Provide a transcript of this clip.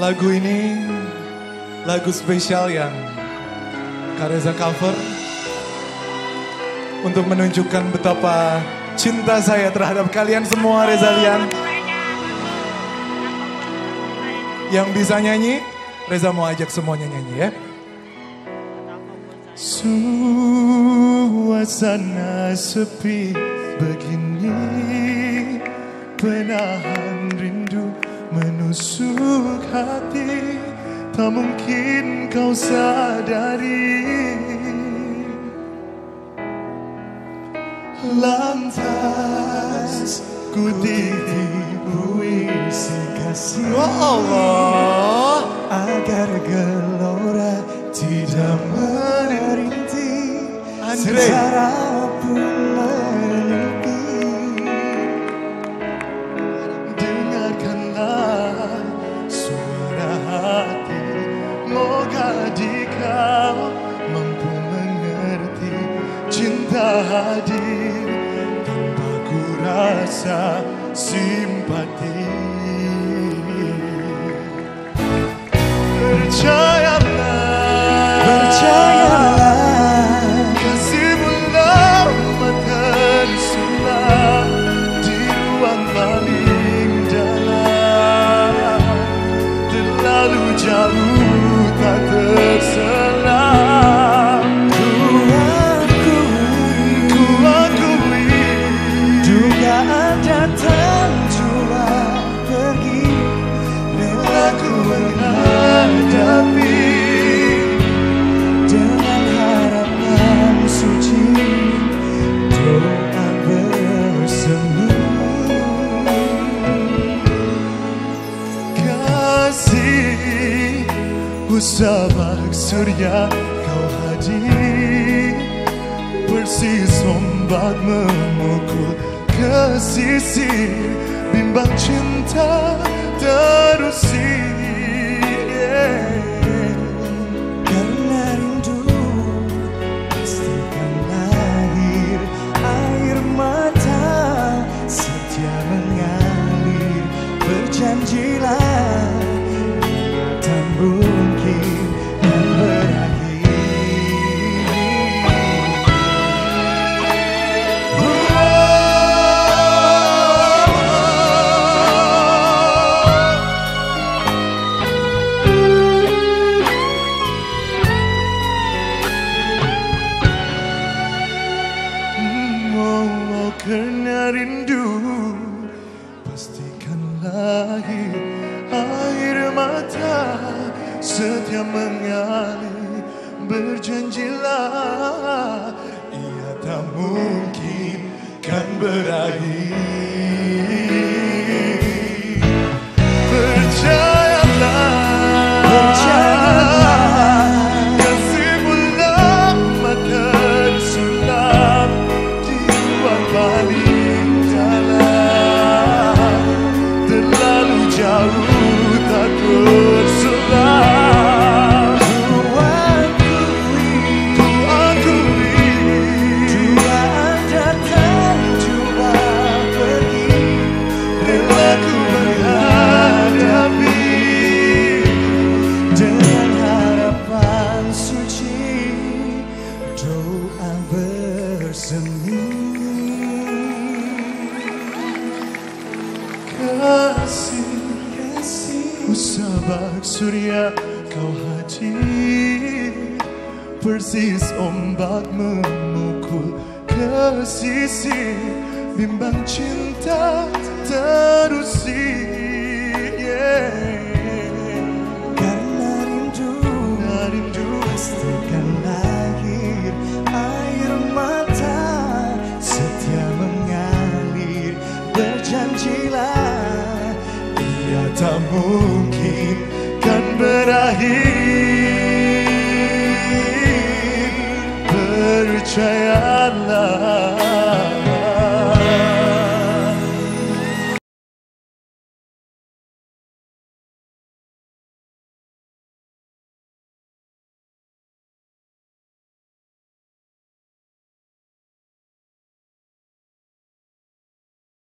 Lagu ini lagu spesial yang Kareza cover untuk menunjukkan betapa cinta saya terhadap kalian semua Rezalian. Yang bisa nyanyi, Reza mau ajak semuanya nyanyi ya. Suasana sepi begini Penahan rindu menusuk hati Tak mungkin kau sadari. Lantas ku tipu isi kasih. Oh Allah hadir tanpa ku rasa simpati kasih. Usabak surya kau hadir. Persis ombak memukul ke sisi Bimbang cinta terusir. Karena Setia mengalir Berjanjilah Ia tak mungkin kan berakhir Doa bersemi Kasih Kasih Usabak surya kau hadir Persis ombak memukul ke sisi Bimbang cinta terusir yeah. Tak mungkin kan berakhir. Percayalah